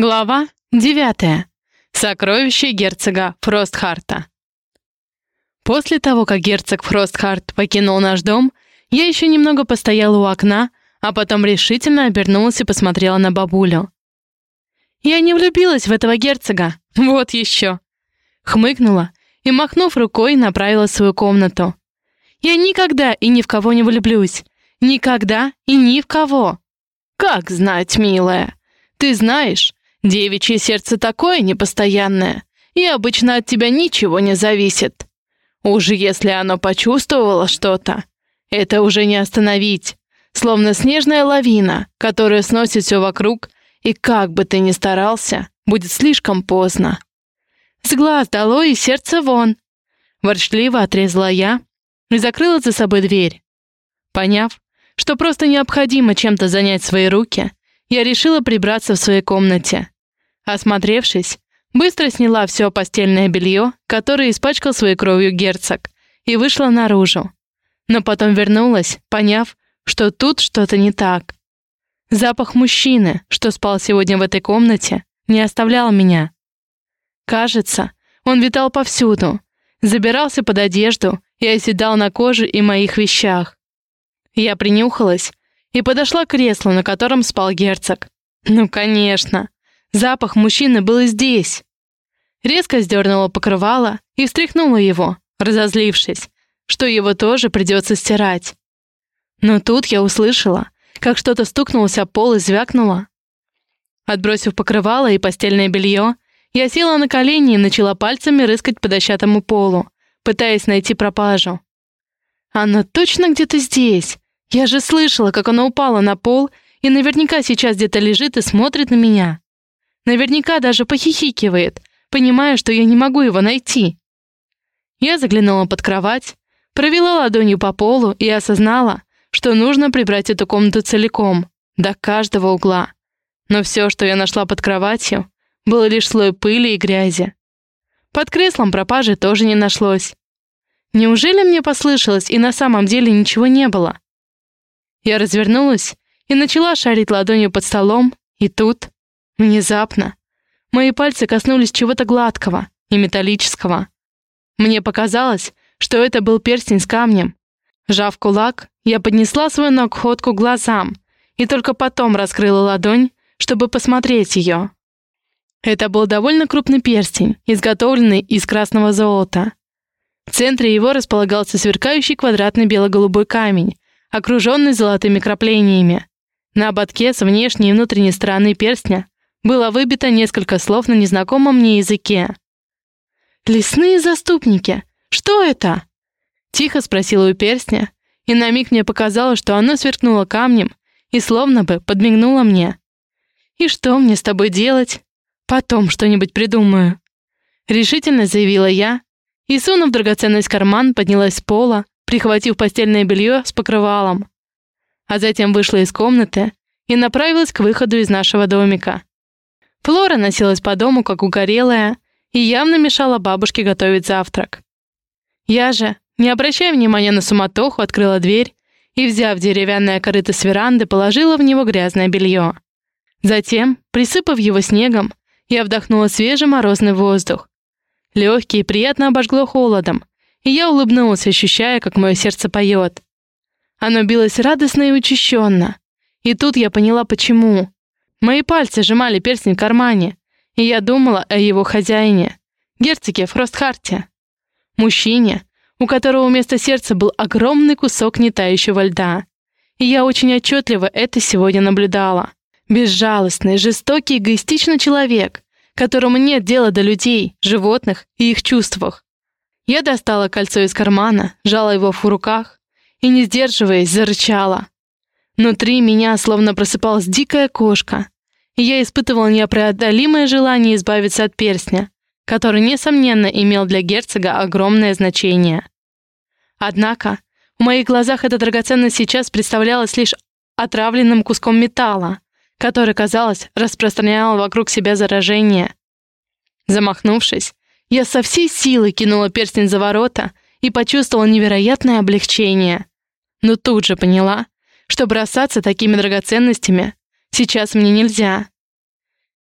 Глава 9. Сокровище герцога Фростхарта. После того, как герцог Фростхарт покинул наш дом, я еще немного постояла у окна, а потом решительно обернулась и посмотрела на бабулю. «Я не влюбилась в этого герцога, вот еще!» Хмыкнула и, махнув рукой, направила свою комнату. «Я никогда и ни в кого не влюблюсь. Никогда и ни в кого!» «Как знать, милая? Ты знаешь, Девичье сердце такое непостоянное, и обычно от тебя ничего не зависит. Уж если оно почувствовало что-то, это уже не остановить. Словно снежная лавина, которая сносит все вокруг, и как бы ты ни старался, будет слишком поздно. С глаз дало и сердце вон. Ворчливо отрезала я и закрыла за собой дверь. Поняв, что просто необходимо чем-то занять свои руки, я решила прибраться в своей комнате. Осмотревшись, быстро сняла все постельное белье, которое испачкал своей кровью герцог, и вышла наружу. Но потом вернулась, поняв, что тут что-то не так. Запах мужчины, что спал сегодня в этой комнате, не оставлял меня. Кажется, он витал повсюду, забирался под одежду и оседал на коже и моих вещах. Я принюхалась и подошла к креслу, на котором спал герцог. Ну, конечно. Запах мужчины был здесь. Резко сдернула покрывало и встряхнула его, разозлившись, что его тоже придется стирать. Но тут я услышала, как что-то стукнулось о пол и звякнуло. Отбросив покрывало и постельное белье, я села на колени и начала пальцами рыскать по дощатому полу, пытаясь найти пропажу. Она точно где-то здесь. Я же слышала, как она упала на пол и наверняка сейчас где-то лежит и смотрит на меня. Наверняка даже похихикивает, понимая, что я не могу его найти. Я заглянула под кровать, провела ладонью по полу и осознала, что нужно прибрать эту комнату целиком, до каждого угла. Но все, что я нашла под кроватью, было лишь слой пыли и грязи. Под креслом пропажи тоже не нашлось. Неужели мне послышалось, и на самом деле ничего не было? Я развернулась и начала шарить ладонью под столом, и тут, внезапно, мои пальцы коснулись чего-то гладкого и металлического. Мне показалось, что это был перстень с камнем. Жав кулак, я поднесла свою находку к глазам и только потом раскрыла ладонь, чтобы посмотреть ее. Это был довольно крупный перстень, изготовленный из красного золота. В центре его располагался сверкающий квадратный бело-голубой камень, окруженный золотыми краплениями. На ободке с внешней и внутренней стороны перстня было выбито несколько слов на незнакомом мне языке. «Лесные заступники! Что это?» Тихо спросила у перстня, и на миг мне показалось, что оно сверкнуло камнем и словно бы подмигнуло мне. «И что мне с тобой делать? Потом что-нибудь придумаю». Решительно заявила я, и, сунув драгоценность в карман, поднялась с пола, прихватив постельное белье с покрывалом. А затем вышла из комнаты и направилась к выходу из нашего домика. Флора носилась по дому, как угорелая, и явно мешала бабушке готовить завтрак. Я же, не обращая внимания на суматоху, открыла дверь и, взяв деревянное корыто с веранды, положила в него грязное белье. Затем, присыпав его снегом, я вдохнула свежий морозный воздух. Легкий приятно обожгло холодом, и я улыбнулась, ощущая, как мое сердце поет. Оно билось радостно и учащенно. И тут я поняла, почему. Мои пальцы сжимали перстень в кармане, и я думала о его хозяине, герцоге Фростхарте. Мужчине, у которого вместо сердца был огромный кусок нетающего льда. И я очень отчетливо это сегодня наблюдала. Безжалостный, жестокий, эгоистичный человек, которому нет дела до людей, животных и их чувствах. Я достала кольцо из кармана, жала его в руках и, не сдерживаясь, зарычала. Внутри меня словно просыпалась дикая кошка, и я испытывала непреодолимое желание избавиться от перстня, который, несомненно, имел для герцога огромное значение. Однако в моих глазах эта драгоценность сейчас представлялась лишь отравленным куском металла, который, казалось, распространял вокруг себя заражение. Замахнувшись, я со всей силы кинула перстень за ворота и почувствовала невероятное облегчение. Но тут же поняла, что бросаться такими драгоценностями сейчас мне нельзя.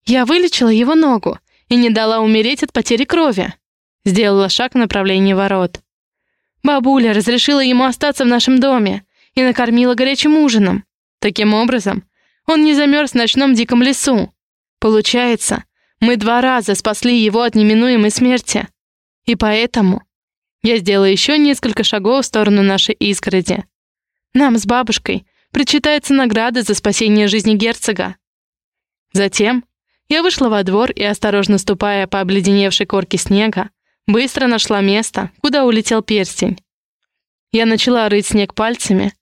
Я вылечила его ногу и не дала умереть от потери крови. Сделала шаг в направлении ворот. Бабуля разрешила ему остаться в нашем доме и накормила горячим ужином. Таким образом, он не замерз в ночном диком лесу. Получается, мы два раза спасли его от неминуемой смерти. И поэтому я сделала еще несколько шагов в сторону нашей изгороди. Нам с бабушкой причитается награда за спасение жизни герцога. Затем я вышла во двор и, осторожно ступая по обледеневшей корке снега, быстро нашла место, куда улетел перстень. Я начала рыть снег пальцами,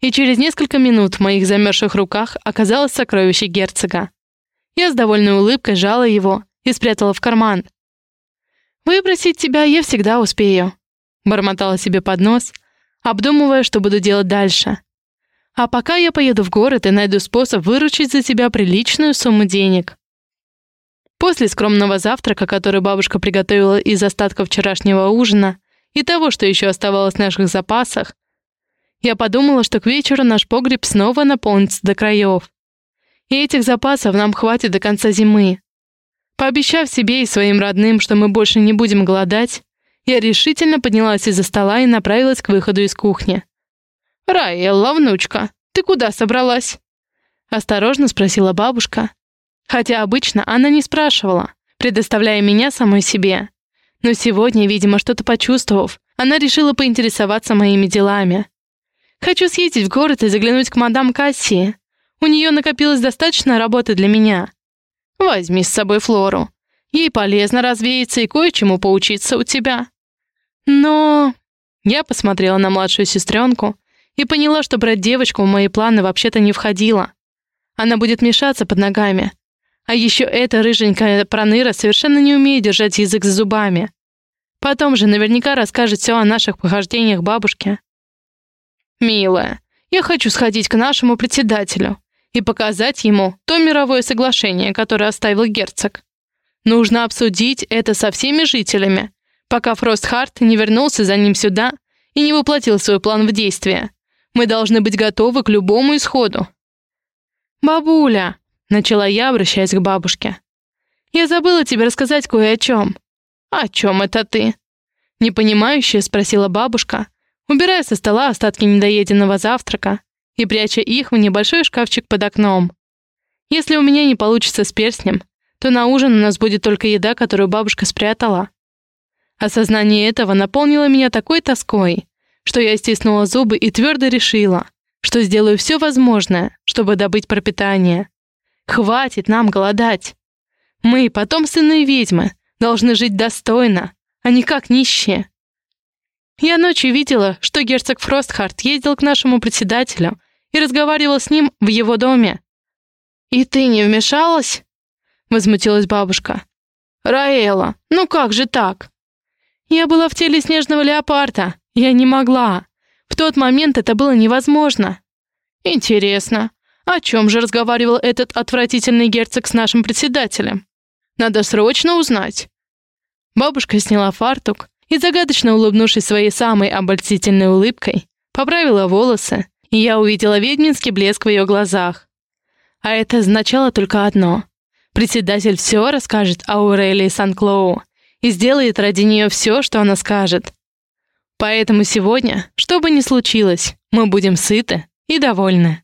и через несколько минут в моих замерзших руках оказалось сокровище герцога. Я с довольной улыбкой жала его и спрятала в карман. «Выбросить тебя я всегда успею», — бормотала себе под нос, обдумывая, что буду делать дальше. А пока я поеду в город и найду способ выручить за тебя приличную сумму денег. После скромного завтрака, который бабушка приготовила из остатков вчерашнего ужина и того, что еще оставалось в наших запасах, я подумала, что к вечеру наш погреб снова наполнится до краев. И этих запасов нам хватит до конца зимы. Пообещав себе и своим родным, что мы больше не будем голодать, я решительно поднялась из-за стола и направилась к выходу из кухни. «Раэлла, внучка, ты куда собралась?» Осторожно спросила бабушка. Хотя обычно она не спрашивала, предоставляя меня самой себе. Но сегодня, видимо, что-то почувствовав, она решила поинтересоваться моими делами. «Хочу съездить в город и заглянуть к мадам Кассии. У нее накопилось достаточно работы для меня. Возьми с собой Флору. Ей полезно развеяться и кое-чему поучиться у тебя». Но... Я посмотрела на младшую сестренку, и поняла, что брать девочку в мои планы вообще-то не входило. Она будет мешаться под ногами. А еще эта рыженькая проныра совершенно не умеет держать язык за зубами. Потом же наверняка расскажет все о наших похождениях бабушке. «Милая, я хочу сходить к нашему председателю и показать ему то мировое соглашение, которое оставил герцог. Нужно обсудить это со всеми жителями, пока Фростхарт не вернулся за ним сюда и не воплотил свой план в действие. Мы должны быть готовы к любому исходу». «Бабуля», — начала я, обращаясь к бабушке, «я забыла тебе рассказать кое о чем». «О чем это ты?» Непонимающе спросила бабушка, убирая со стола остатки недоеденного завтрака и пряча их в небольшой шкафчик под окном. «Если у меня не получится с перстнем, то на ужин у нас будет только еда, которую бабушка спрятала». Осознание этого наполнило меня такой тоской, что я стиснула зубы и твердо решила, что сделаю все возможное, чтобы добыть пропитание. Хватит нам голодать. Мы, потомственные ведьмы, должны жить достойно, а не как нищие. Я ночью видела, что герцог Фростхарт ездил к нашему председателю и разговаривал с ним в его доме. «И ты не вмешалась?» — возмутилась бабушка. «Раэла, ну как же так?» «Я была в теле снежного леопарда, я не могла. В тот момент это было невозможно. Интересно, о чем же разговаривал этот отвратительный герцог с нашим председателем? Надо срочно узнать. Бабушка сняла фартук и, загадочно улыбнувшись своей самой обольстительной улыбкой, поправила волосы, и я увидела ведьминский блеск в ее глазах. А это означало только одно. Председатель все расскажет Аурелии Сан-Клоу и сделает ради нее все, что она скажет. Поэтому сегодня, что бы ни случилось, мы будем сыты и довольны.